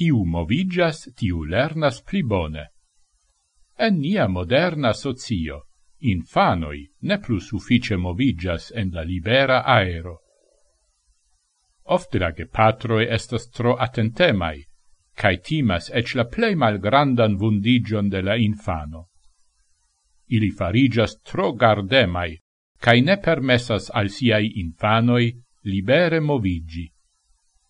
Kiu movigas, tiu lernas pli bone. En nia moderna socio, infanoi ne plu suffice movigas en la libera aero. Ofte la gepatroi estas tro attentemai, cae timas ec la plei malgrandan vundigion de la infano. Ili farigas tro gardemai, cae ne permessas al siai infanoi libere movigi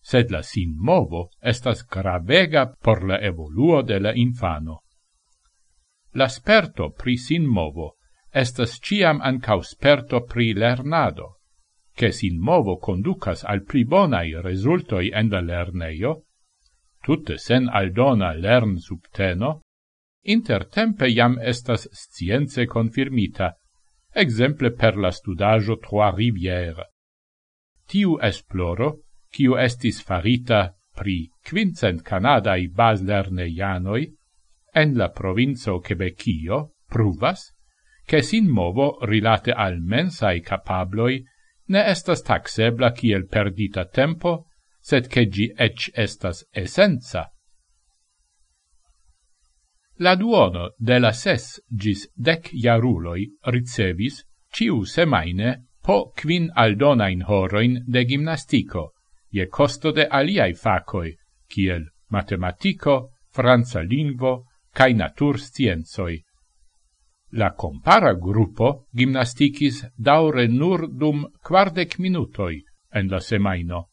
sed la sin movo estas gravega por la evoluo de la infano. La sperto pri sin movo estas ciam ancau sperto pri lernado, che sin movo conducas al pli bonai resultoi en la lerneio, tutte sen aldona lern subteno, intertempe jam estas science confirmita, exemple per la studajo Trois Rivières. Tiu esploro kiu estis farita pri quincent Canadai baslerneianoi en la provinzo Quebecio pruvas che sin movo rilate al mensai capabloi ne estas taxebla kiel perdita tempo, sed che gi ec estas essenza. La duono de la ses gis dec jaruloi ricevis ciu semaine po quin aldonain horoin de gimnastico, je costo de aliai facoi, kiel matematico, franza lingvo, cae natur scienzoi. La compara gruppo gimnasticis daure nur dum quardec minutoi en la semaino,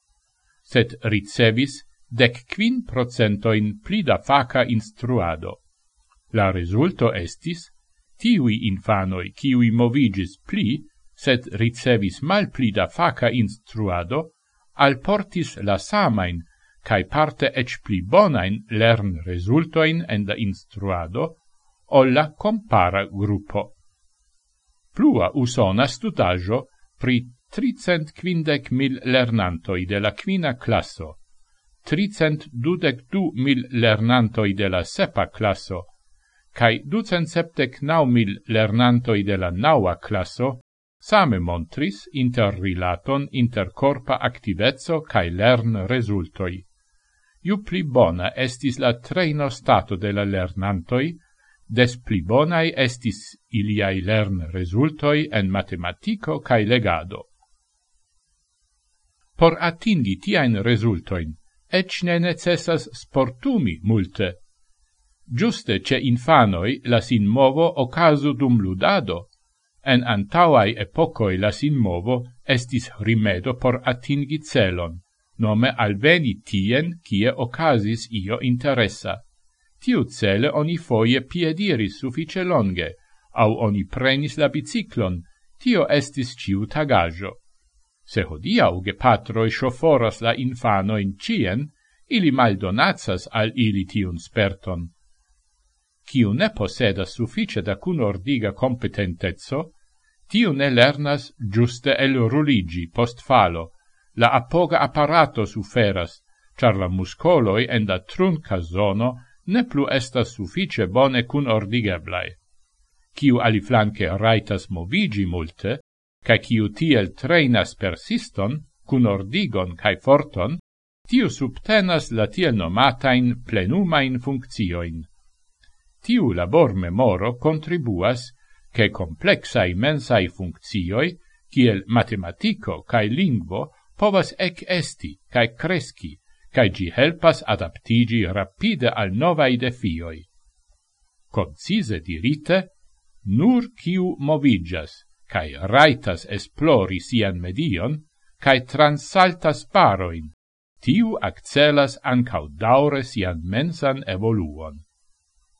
set ricevis dec quin procentoin pli da faca instruado. La resulto estis, tiui infanoi, kiui movigis pli, set ricevis mal pli da faca instruado, alportis la samain, cae parte ec pli bonain lern resultoin en la instruado, ol la compara gruppo. Plua usona stutaggio pri tricent quindec mil lernantoi de la quina classo, tricent dudec du mil lernantoi de la sepa classo, cae ducent septec nau mil lernantoi de la naua classo same montris interrilaton inter corpa activezzo cae lern resultoi. Iu pli bona estis la treino stato de la lernantoi, des pli bonai estis iliai lern resultoi en matematico cae legado. Por atingi tiaen resultoin, ec ne necessas sportumi multe. Giuste ce infanoi la sin movo ocasu dum ludado, en antauai epocoi la sin movo estis rimedo por atingi celon, nome alveni tien kie ocasis io interessa. Tiu cele oni foie piediris suffice longe, au oni prenis la biciclon, tio estis ciu tagajo. Se hodiau gepatroi shoforas la infano in cien, ili maldonatsas al ili tiun sperton. Ciu ne posedas suffice da cun ordiga competentezzo, Tiu ne lernas giuste el ruligi post falo, la apoga apparato suferas, char la muscoloi en la trunca zono ne plu estas suffice bone cun ordigeblai. Ciu aliflanque raitas movigi multe, ca ciu tiel treinas persiston, cun ordigon cae forton, tiu subtenas la tiel nomatain plenumain funccioin. Tiu labor memoro contribuas che complexai mensai funccioi, kiel matematico cae lingvo, povas ec esti, cae cresci, cae gi helpas adaptigi rapide al novai defioi. Concise dirite, nur kiu movigas, cae raitas esplori sian medion, cae transaltas paroin, tiu accelas ancau daure sian mensan evoluon.